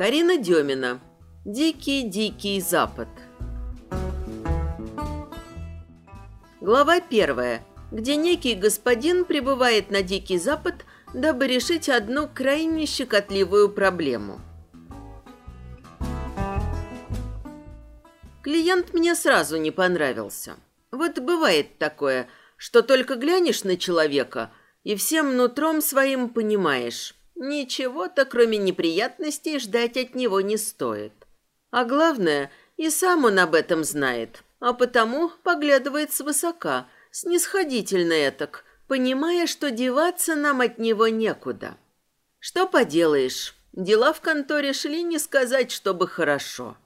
Карина Демина. Дикий-дикий запад. Глава первая, где некий господин прибывает на Дикий Запад, дабы решить одну крайне щекотливую проблему. Клиент мне сразу не понравился. Вот бывает такое, что только глянешь на человека и всем нутром своим понимаешь, ничего-то кроме неприятностей ждать от него не стоит. А главное, и сам он об этом знает – а потому поглядывает свысока, снисходительно этак, понимая, что деваться нам от него некуда. Что поделаешь, дела в конторе шли не сказать, чтобы хорошо.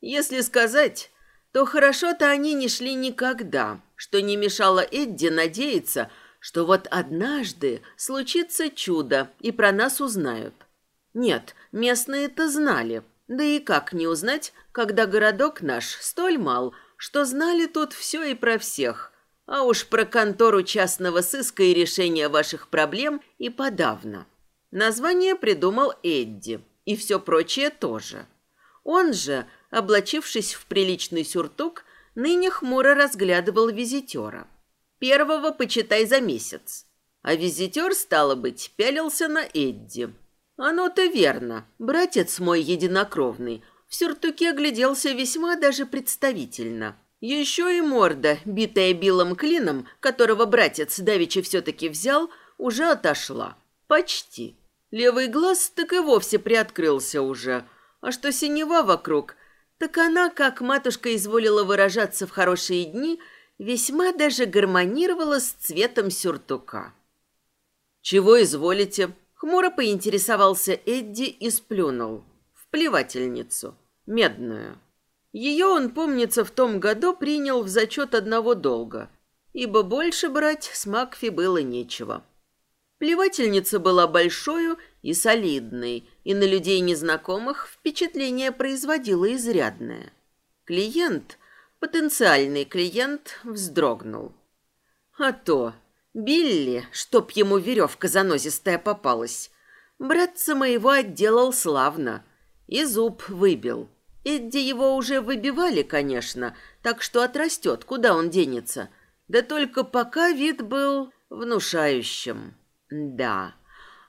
Если сказать, то хорошо-то они не шли никогда, что не мешало Эдди надеяться, что вот однажды случится чудо, и про нас узнают. Нет, местные-то знали, да и как не узнать, когда городок наш столь мал, что знали тут все и про всех, а уж про контору частного сыска и решение ваших проблем и подавно. Название придумал Эдди, и все прочее тоже. Он же, облачившись в приличный сюртук, ныне хмуро разглядывал визитера. Первого почитай за месяц. А визитер, стало быть, пялился на Эдди. Оно-то верно. Братец мой единокровный – в сюртуке огляделся весьма даже представительно. Еще и морда, битая билом клином, которого братец давеча все-таки взял, уже отошла. Почти. Левый глаз так и вовсе приоткрылся уже. А что синева вокруг, так она, как матушка изволила выражаться в хорошие дни, весьма даже гармонировала с цветом сюртука. «Чего изволите?» Хмуро поинтересовался Эдди и сплюнул. В плевательницу медную. Ее он, помнится, в том году принял в зачет одного долга, ибо больше брать с Макфи было нечего. Плевательница была большой и солидной, и на людей незнакомых впечатление производила изрядное. Клиент, потенциальный клиент, вздрогнул. А то, Билли, чтоб ему веревка занозистая попалась, братца моего отделал славно и зуб выбил. Эдди его уже выбивали, конечно, так что отрастет, куда он денется. Да только пока вид был внушающим. Да.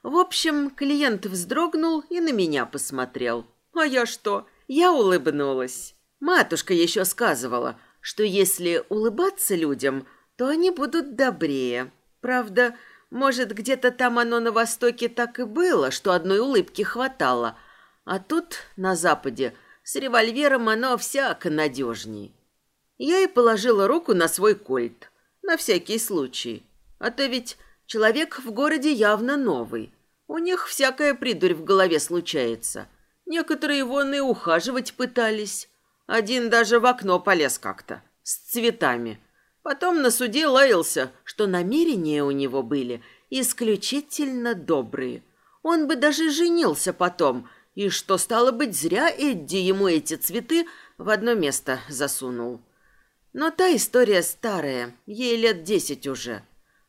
В общем, клиент вздрогнул и на меня посмотрел. А я что? Я улыбнулась. Матушка еще сказывала, что если улыбаться людям, то они будут добрее. Правда, может, где-то там оно на Востоке так и было, что одной улыбки хватало. А тут, на Западе, с револьвером оно всяко надежней. Я и положила руку на свой кольт. На всякий случай. А то ведь человек в городе явно новый. У них всякая придурь в голове случается. Некоторые вон и ухаживать пытались. Один даже в окно полез как-то. С цветами. Потом на суде лаялся, что намерения у него были исключительно добрые. Он бы даже женился потом, и что, стало быть, зря Эдди ему эти цветы в одно место засунул. Но та история старая, ей лет десять уже.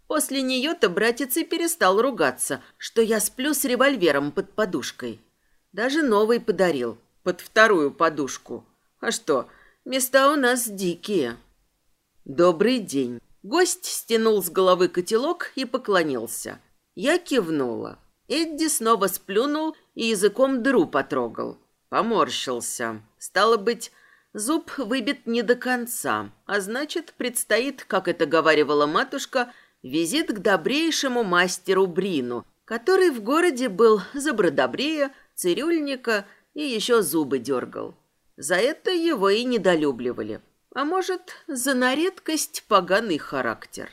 После нее-то братец и перестал ругаться, что я сплю с револьвером под подушкой. Даже новый подарил, под вторую подушку. А что, места у нас дикие. Добрый день. Гость стянул с головы котелок и поклонился. Я кивнула. Эдди снова сплюнул и языком дыру потрогал. Поморщился. Стало быть, зуб выбит не до конца, а значит, предстоит, как это говаривала матушка, визит к добрейшему мастеру Брину, который в городе был забродобрее, цирюльника и еще зубы дергал. За это его и недолюбливали. А может, за на редкость поганый характер.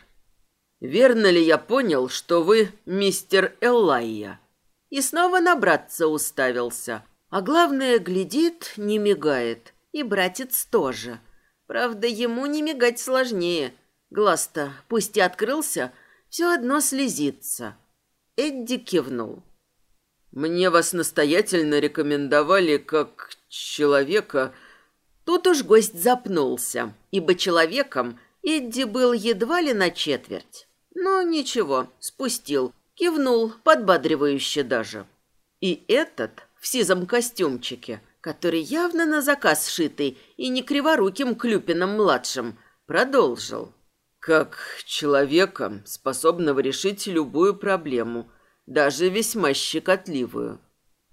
Верно ли я понял, что вы мистер Эллайя? И снова на братца уставился. А главное, глядит, не мигает. И братец тоже. Правда, ему не мигать сложнее. Глаз-то, пусть и открылся, все одно слезится. Эдди кивнул. «Мне вас настоятельно рекомендовали как человека...» Тут уж гость запнулся, ибо человеком Эдди был едва ли на четверть. Но ничего, спустил, кивнул, подбадривающе даже. И этот в сизом костюмчике, который явно на заказ сшитый и не криворуким Клюпином-младшим, продолжил. Как человека, способного решить любую проблему, даже весьма щекотливую.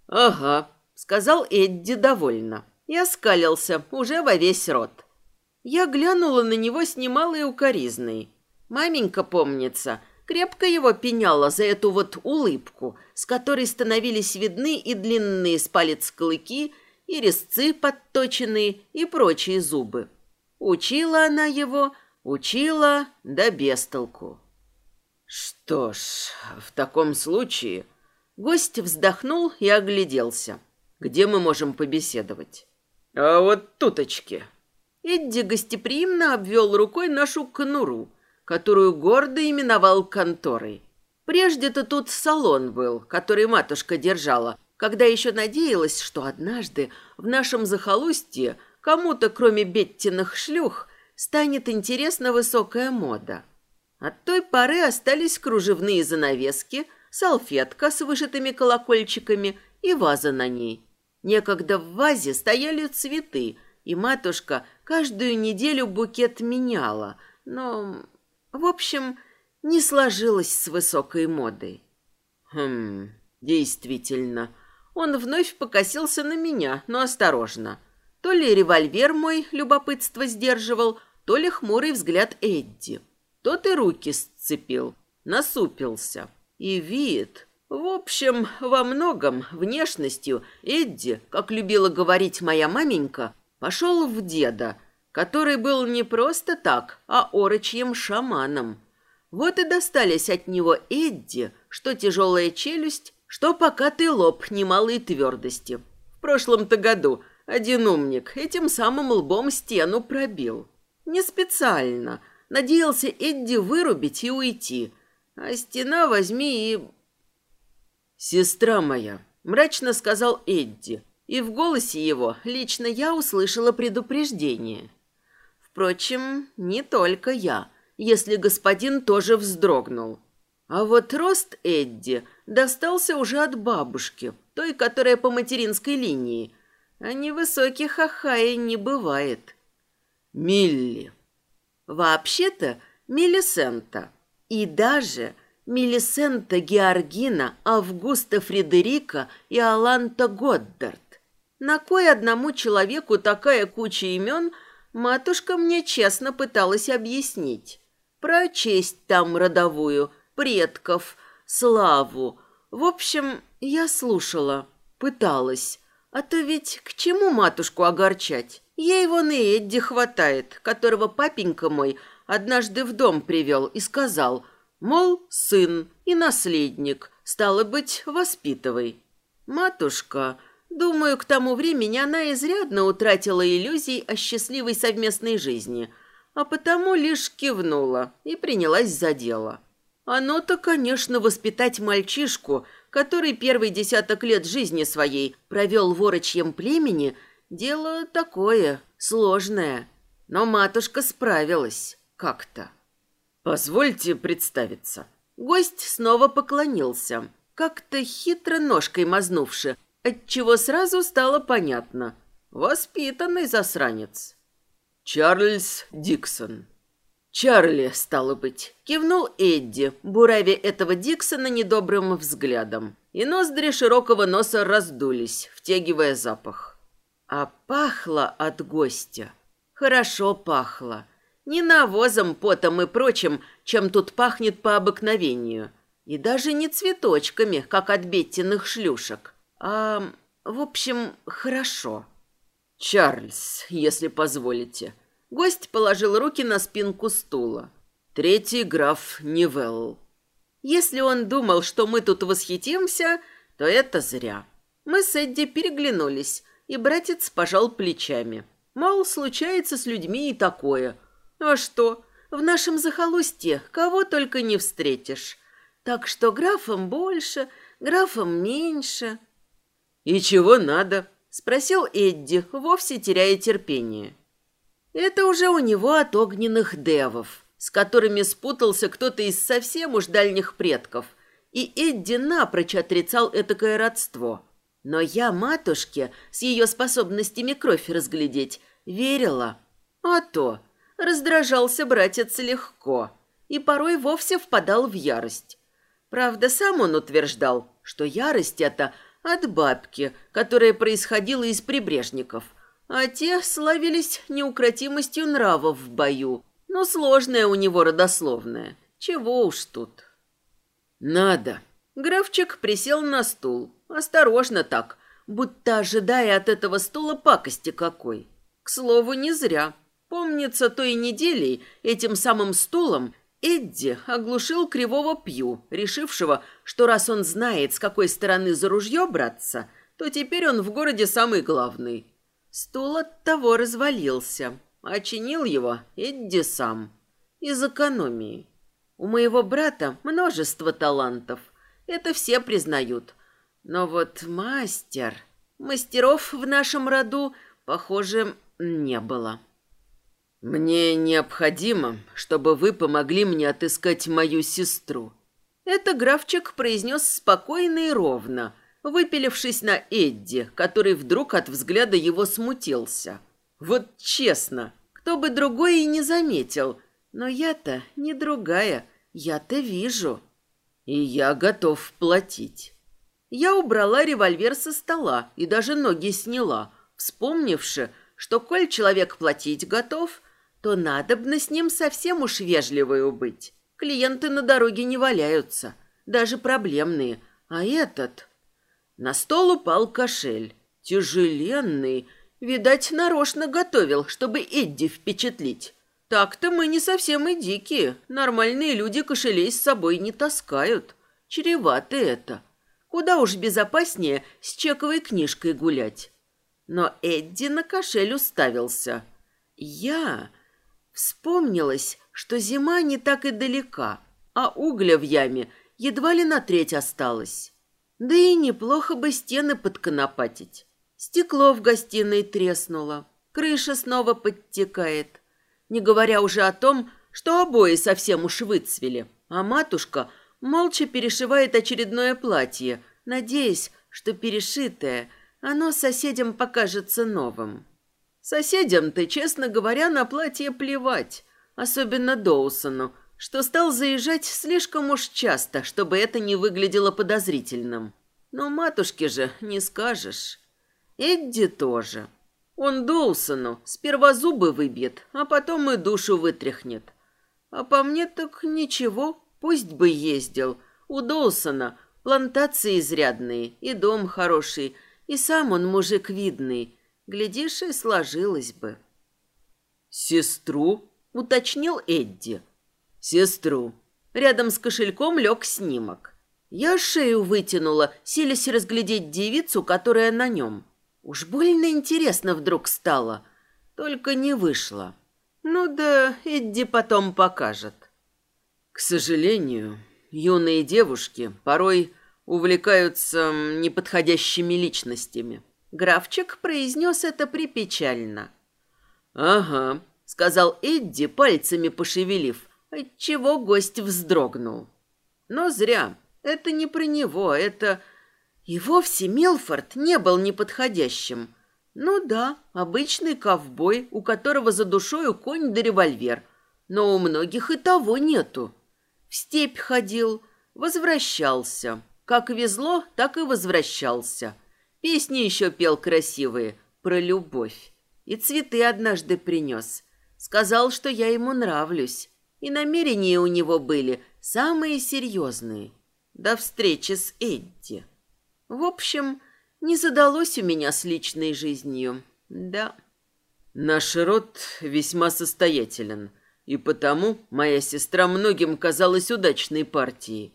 «Ага», — сказал Эдди довольно и оскалился уже во весь рот. Я глянула на него с немалой укоризной. Маменька, помнится, крепко его пеняла за эту вот улыбку, с которой становились видны и длинные с палец клыки, и резцы подточенные, и прочие зубы. Учила она его, учила, да без толку. Что ж, в таком случае... Гость вздохнул и огляделся. Где мы можем побеседовать? А вот туточки. Эдди гостеприимно обвел рукой нашу конуру, которую гордо именовал конторой. Прежде-то тут салон был, который матушка держала, когда еще надеялась, что однажды в нашем захолустье кому-то, кроме Беттиных шлюх, станет интересна высокая мода. От той поры остались кружевные занавески, салфетка с вышитыми колокольчиками и ваза на ней. Некогда в вазе стояли цветы, и матушка каждую неделю букет меняла, но, в общем, не сложилось с высокой модой. Хм, действительно. Он вновь покосился на меня, но осторожно. То ли револьвер мой любопытство сдерживал, то ли хмурый взгляд Эдди. Тот и руки сцепил, насупился. И вид... В общем, во многом внешностью Эдди, как любила говорить моя маменька, пошел в деда, который был не просто так, а орочьим шаманом. Вот и достались от него Эдди, что тяжелая челюсть, что покатый лоб немалой твердости. В прошлом-то году один умник этим самым лбом стену пробил. Не специально. Надеялся Эдди вырубить и уйти. А стена возьми и... «Сестра моя», — мрачно сказал Эдди, и в голосе его лично я услышала предупреждение. Впрочем, не только я, если господин тоже вздрогнул. А вот рост Эдди достался уже от бабушки, той, которая по материнской линии, а невысоких ахаи не бывает. Милли. Вообще-то Мелисента. И даже Мелисента Георгина, Августа Фредерика и Аланта Годдард. На кой одному человеку такая куча имен, матушка мне честно пыталась объяснить. Про честь там родовую, предков, славу. В общем, я слушала, пыталась. А то ведь к чему матушку огорчать? Ей вон и Эдди хватает, которого папенька мой однажды в дом привел и сказал, мол, сын и наследник, стало быть, воспитывай. Матушка, думаю, к тому времени она изрядно утратила иллюзий о счастливой совместной жизни, а потому лишь кивнула и принялась за дело. Оно-то, конечно, воспитать мальчишку, который первый десяток лет жизни своей провел в орочьем племени – Дело такое, сложное, но матушка справилась как-то. Позвольте представиться. Гость снова поклонился, как-то хитро ножкой мазнувши, отчего сразу стало понятно. Воспитанный засранец. Чарльз Диксон. Чарли, стало быть, кивнул Эдди, буравя этого Диксона недобрым взглядом. И ноздри широкого носа раздулись, втягивая запах. А пахло от гостя. Хорошо пахло. Не навозом, потом и прочим, чем тут пахнет по обыкновению. И даже не цветочками, как от Беттиных шлюшек. А, в общем, хорошо. Чарльз, если позволите. Гость положил руки на спинку стула. Третий граф Нивелл. Если он думал, что мы тут восхитимся, то это зря. Мы с Эдди переглянулись, и братец пожал плечами. Мол, случается с людьми и такое. А что, в нашем захолустье кого только не встретишь. Так что графом больше, графом меньше. «И чего надо?» – спросил Эдди, вовсе теряя терпение. Это уже у него от огненных девов, с которыми спутался кто-то из совсем уж дальних предков, и Эдди напрочь отрицал этакое родство – Но я матушке с ее способностями кровь разглядеть верила. А то раздражался братец легко и порой вовсе впадал в ярость. Правда, сам он утверждал, что ярость эта от бабки, которая происходила из прибрежников, а те славились неукротимостью нравов в бою. Но сложная у него родословная. Чего уж тут. «Надо». Графчик присел на стул, осторожно так, будто ожидая от этого стула пакости какой. К слову, не зря. Помнится, той неделей этим самым стулом Эдди оглушил кривого Пью, решившего, что раз он знает, с какой стороны за ружье браться, то теперь он в городе самый главный. Стул от того развалился. Очинил его Эдди сам. Из экономии. У моего брата множество талантов. Это все признают. Но вот мастер... Мастеров в нашем роду, похоже, не было. «Мне необходимо, чтобы вы помогли мне отыскать мою сестру». Это графчик произнес спокойно и ровно, выпилившись на Эдди, который вдруг от взгляда его смутился. Вот честно, кто бы другой и не заметил, но я-то не другая, я-то вижу. И я готов платить. Я убрала револьвер со стола и даже ноги сняла, вспомнивши, что коль человек платить готов, то надобно с ним совсем уж вежливою быть. Клиенты на дороге не валяются, даже проблемные. А этот... На стол упал кошель. Тяжеленный. Видать, нарочно готовил, чтобы Эдди впечатлить. Так-то мы не совсем и дикие. Нормальные люди кошелей с собой не таскают. Чревато это. Куда уж безопаснее с чековой книжкой гулять. Но Эдди на кошель уставился. Я Вспомнилось, что зима не так и далека, а угля в яме едва ли на треть осталось. Да и неплохо бы стены подконопатить. Стекло в гостиной треснуло, крыша снова подтекает. Не говоря уже о том, что обои совсем уж выцвели, а матушка молча перешивает очередное платье, надеясь, что перешитое оно соседям покажется новым. Соседям-то, честно говоря, на платье плевать, особенно Доусону, что стал заезжать слишком уж часто, чтобы это не выглядело подозрительным. Но матушке же не скажешь. Эдди тоже. Он Доусону сперва зубы выбьет, а потом и душу вытряхнет. А по мне так ничего, пусть бы ездил. У Доусона плантации изрядные, и дом хороший, и сам он мужик видный, Глядишь, и сложилось бы. «Сестру?» — уточнил Эдди. «Сестру». Рядом с кошельком лег снимок. Я шею вытянула, силясь разглядеть девицу, которая на нем. Уж больно интересно вдруг стало. Только не вышло. Ну да, Эдди потом покажет. К сожалению, юные девушки порой увлекаются неподходящими личностями. Графчик произнес это припечально. «Ага», — сказал Эдди, пальцами пошевелив, отчего гость вздрогнул. Но зря. Это не про него, это... И вовсе Милфорд не был неподходящим. Ну да, обычный ковбой, у которого за душою конь да револьвер. Но у многих и того нету. В степь ходил, возвращался. Как везло, так и возвращался. Песни еще пел красивые, про любовь. И цветы однажды принес. Сказал, что я ему нравлюсь. И намерения у него были самые серьезные. До встречи с Эдди. В общем, не задалось у меня с личной жизнью. Да. Наш род весьма состоятелен, и потому моя сестра многим казалась удачной партией.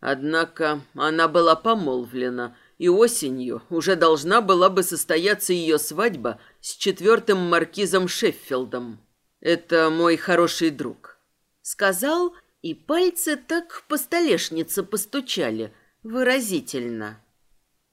Однако она была помолвлена и осенью уже должна была бы состояться ее свадьба с четвертым маркизом Шеффилдом. Это мой хороший друг. Сказал, и пальцы так по столешнице постучали, выразительно.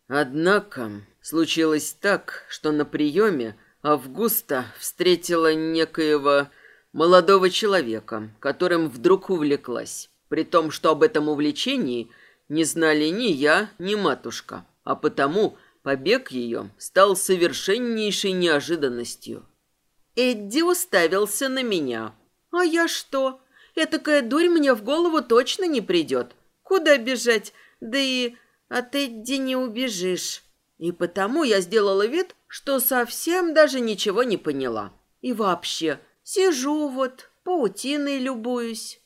Однако случилось так, что на приеме Августа встретила некоего молодого человека, которым вдруг увлеклась, при том, что об этом увлечении не знали ни я, ни матушка а потому побег ее стал совершеннейшей неожиданностью. Эдди уставился на меня. «А я что? Этакая дурь мне в голову точно не придет. Куда бежать? Да и от Эдди не убежишь». И потому я сделала вид, что совсем даже ничего не поняла. И вообще, сижу вот, паутиной любуюсь.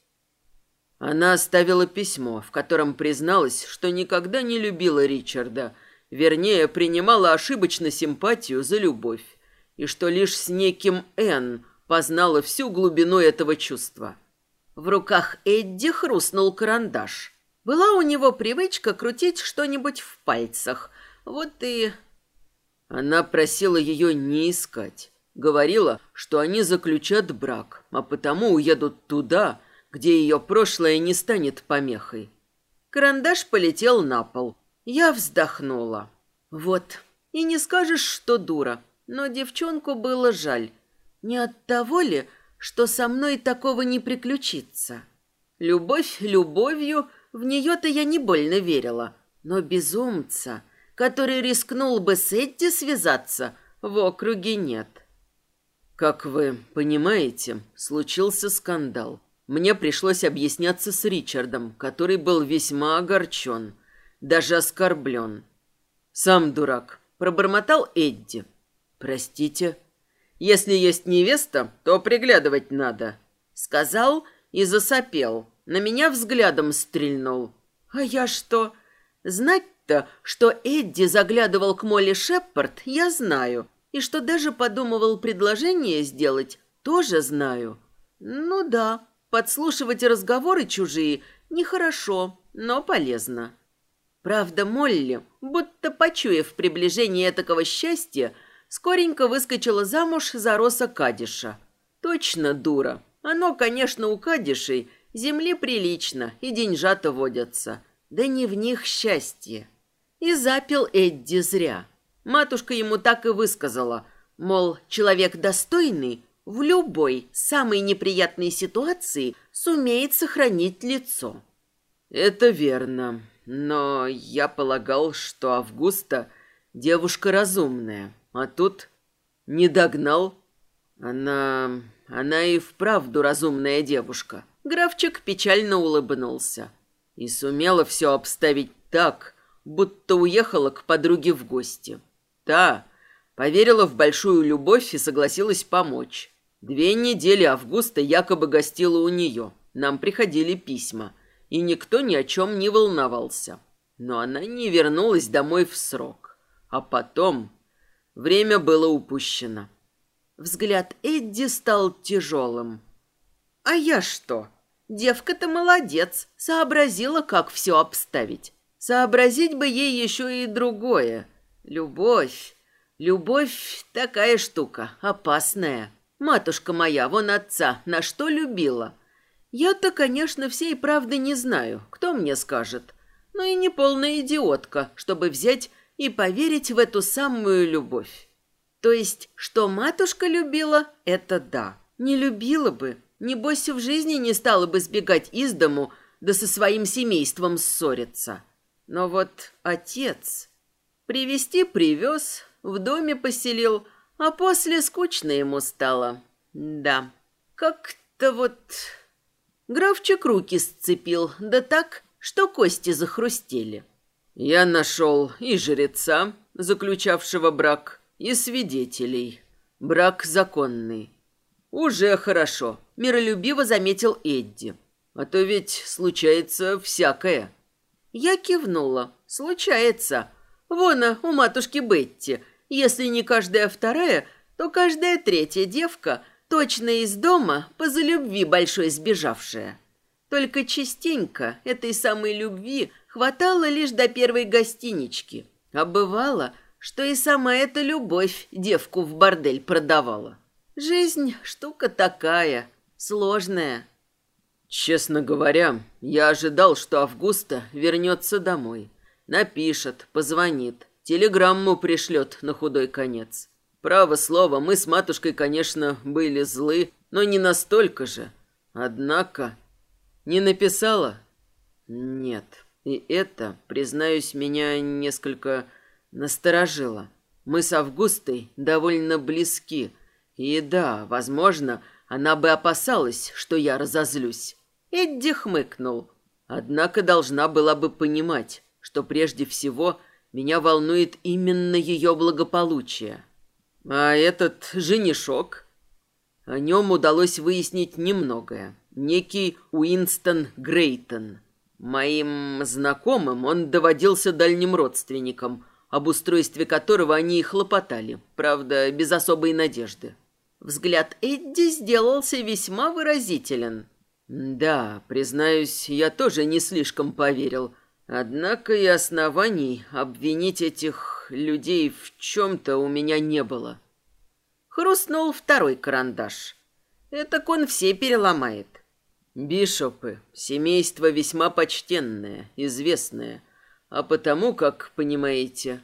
Она оставила письмо, в котором призналась, что никогда не любила Ричарда, вернее, принимала ошибочно симпатию за любовь, и что лишь с неким Н познала всю глубину этого чувства. В руках Эдди хрустнул карандаш. Была у него привычка крутить что-нибудь в пальцах. Вот и... Она просила ее не искать. Говорила, что они заключат брак, а потому уедут туда, где ее прошлое не станет помехой. Карандаш полетел на пол. Я вздохнула. Вот, и не скажешь, что дура, но девчонку было жаль. Не от того ли, что со мной такого не приключится? Любовь любовью, в нее-то я не больно верила. Но безумца, который рискнул бы с Эдди связаться, в округе нет. Как вы понимаете, случился скандал. Мне пришлось объясняться с Ричардом, который был весьма огорчен, даже оскорблен. «Сам дурак», — пробормотал Эдди. «Простите. Если есть невеста, то приглядывать надо», — сказал и засопел. На меня взглядом стрельнул. «А я что? Знать-то, что Эдди заглядывал к Молли Шепард, я знаю, и что даже подумывал предложение сделать, тоже знаю. Ну да, Подслушивать разговоры чужие нехорошо, но полезно. Правда, Молли, будто почуяв приближение такого счастья, скоренько выскочила замуж за Роса Кадиша. Точно дура. Оно, конечно, у Кадишей земли прилично и деньжата водятся. Да не в них счастье. И запил Эдди зря. Матушка ему так и высказала, мол, человек достойный в любой самой неприятной ситуации сумеет сохранить лицо. Это верно, но я полагал, что Августа девушка разумная, а тут не догнал. Она... она и вправду разумная девушка. Графчик печально улыбнулся. И сумела все обставить так, будто уехала к подруге в гости. Та поверила в большую любовь и согласилась помочь. Две недели Августа якобы гостила у нее. Нам приходили письма, и никто ни о чем не волновался. Но она не вернулась домой в срок. А потом время было упущено. Взгляд Эдди стал тяжелым. «А я что? Девка-то молодец, сообразила, как все обставить. Сообразить бы ей еще и другое. Любовь. Любовь такая штука, опасная». Матушка моя, вон отца, на что любила? Я-то, конечно, всей правды не знаю, кто мне скажет. Но и не полная идиотка, чтобы взять и поверить в эту самую любовь. То есть, что матушка любила, это да. Не любила бы, небось в жизни не стала бы сбегать из дому, да со своим семейством ссориться. Но вот отец... Привести привез, в доме поселил, а после скучно ему стало. Да, как-то вот... Графчик руки сцепил, да так, что кости захрустели. Я нашел и жреца, заключавшего брак, и свидетелей. Брак законный. Уже хорошо, миролюбиво заметил Эдди. А то ведь случается всякое. Я кивнула. Случается. Вон, у матушки Бетти – если не каждая вторая, то каждая третья девка точно из дома по залюбви большой сбежавшая. Только частенько этой самой любви хватало лишь до первой гостинички. А бывало, что и сама эта любовь девку в бордель продавала. Жизнь штука такая, сложная. Честно говоря, я ожидал, что Августа вернется домой. Напишет, позвонит. Телеграмму пришлет на худой конец. Право слово, мы с матушкой, конечно, были злы, но не настолько же. Однако... Не написала? Нет. И это, признаюсь, меня несколько Насторожило. Мы с Августой довольно близки. И да, возможно, она бы опасалась, что я разозлюсь. Эдди хмыкнул. Однако должна была бы понимать, что прежде всего меня волнует именно ее благополучие. А этот женишок... О нем удалось выяснить немногое. Некий Уинстон Грейтон. Моим знакомым он доводился дальним родственником, об устройстве которого они и хлопотали, правда, без особой надежды. Взгляд Эдди сделался весьма выразителен. Да, признаюсь, я тоже не слишком поверил. Однако и оснований обвинить этих людей в чем-то у меня не было. Хрустнул второй карандаш. Это он все переломает. Бишопы — семейство весьма почтенное, известное, а потому, как понимаете,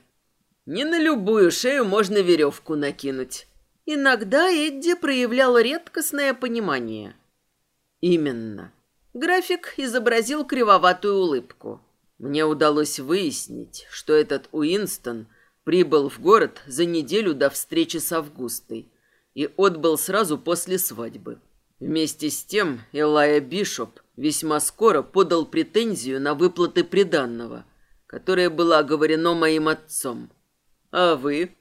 не на любую шею можно веревку накинуть. Иногда Эдди проявлял редкостное понимание. Именно. График изобразил кривоватую улыбку. Мне удалось выяснить, что этот Уинстон — Прибыл в город за неделю до встречи с Августой и отбыл сразу после свадьбы. Вместе с тем Элая Бишоп весьма скоро подал претензию на выплаты приданного, которое было оговорено моим отцом. А вы?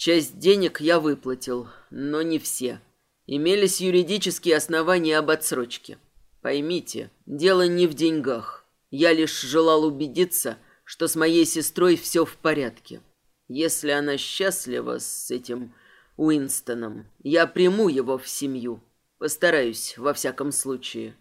Часть денег я выплатил, но не все. Имелись юридические основания об отсрочке. Поймите, дело не в деньгах. Я лишь желал убедиться, что с моей сестрой все в порядке. Если она счастлива с этим Уинстоном, я приму его в семью. Постараюсь, во всяком случае.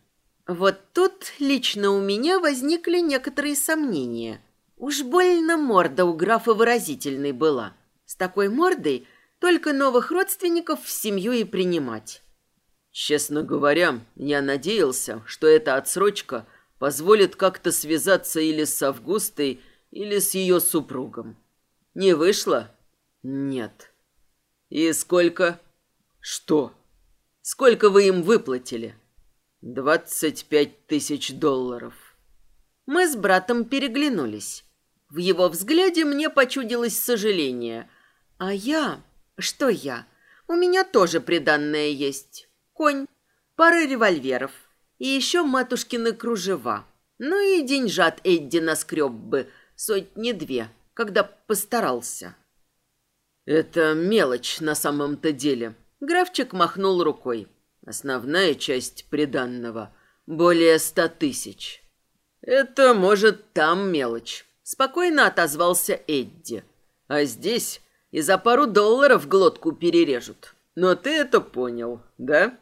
Вот тут лично у меня возникли некоторые сомнения. Уж больно морда у графа выразительной была. С такой мордой только новых родственников в семью и принимать. Честно говоря, я надеялся, что эта отсрочка позволит как-то связаться или с Августой, или с ее супругом. Не вышло? Нет. И сколько? Что? Сколько вы им выплатили? Двадцать пять тысяч долларов. Мы с братом переглянулись. В его взгляде мне почудилось сожаление. А я... Что я? У меня тоже приданное есть. Конь, пара револьверов и еще матушкины кружева. Ну и деньжат Эдди наскреб бы, сотни-две когда постарался. Это мелочь на самом-то деле. Графчик махнул рукой. Основная часть приданного — более ста тысяч. Это, может, там мелочь. Спокойно отозвался Эдди. А здесь и за пару долларов глотку перережут. Но ты это понял, да?